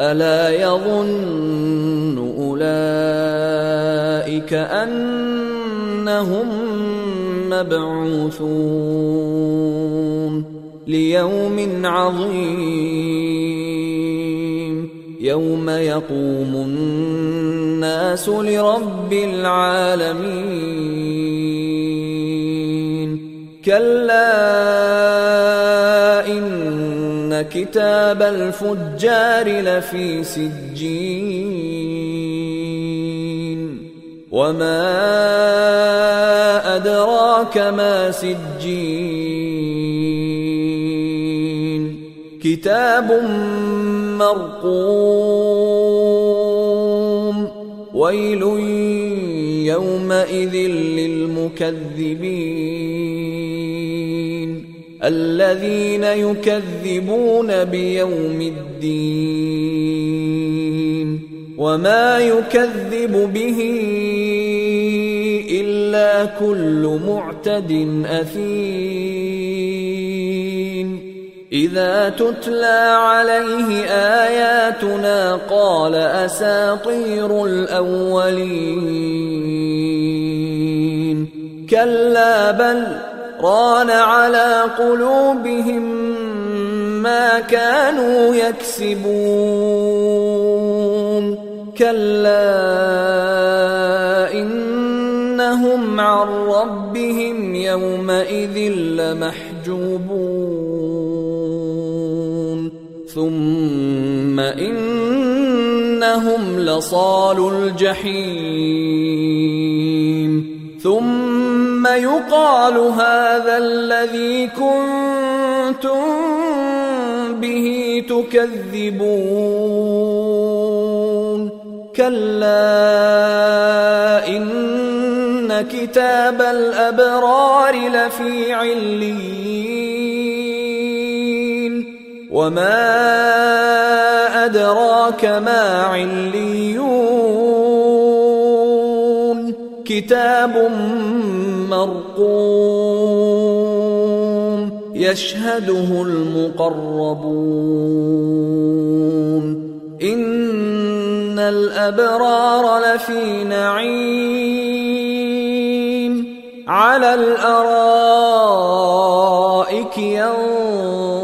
ألا يظن أولئك أنهم مبعوثون ليوم عظيم يوم يقوم الناس لرب العالمين كلا إن كتاب الفجار لفي سجين وما ادراك ما سجين كتاب مرقوم ويل يومئذ للمكذبين الذين يكذبون بيوم الدين وما يكذب به إلا كل معتد أثيم. إذا تتلى عليه آياتنا قال أساطير الأولين. كلا بل ران على قلوبهم ما كانوا يكسبون. كلا إنهم عن ربهم يومئذ لمحجوبون. ثم إنهم لصال الجحيم. ثم يقال هذا الذي كنتم به تكذبون. كلا إن كتاب الأبرار لفي عليين. وما أدراك ما عليون. كتاب مرقوم يشهده المقربون. إن الأبرار لفي نعيم. على الأرائك ينظرون.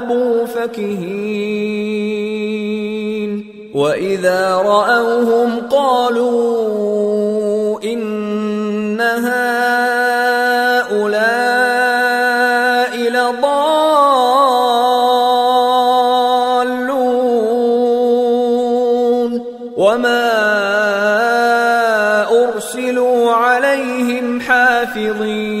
انقلبوا فكهين. وإذا رأوهم قالوا إن هؤلاء لضالون. وما أرسلوا عليهم حافظين.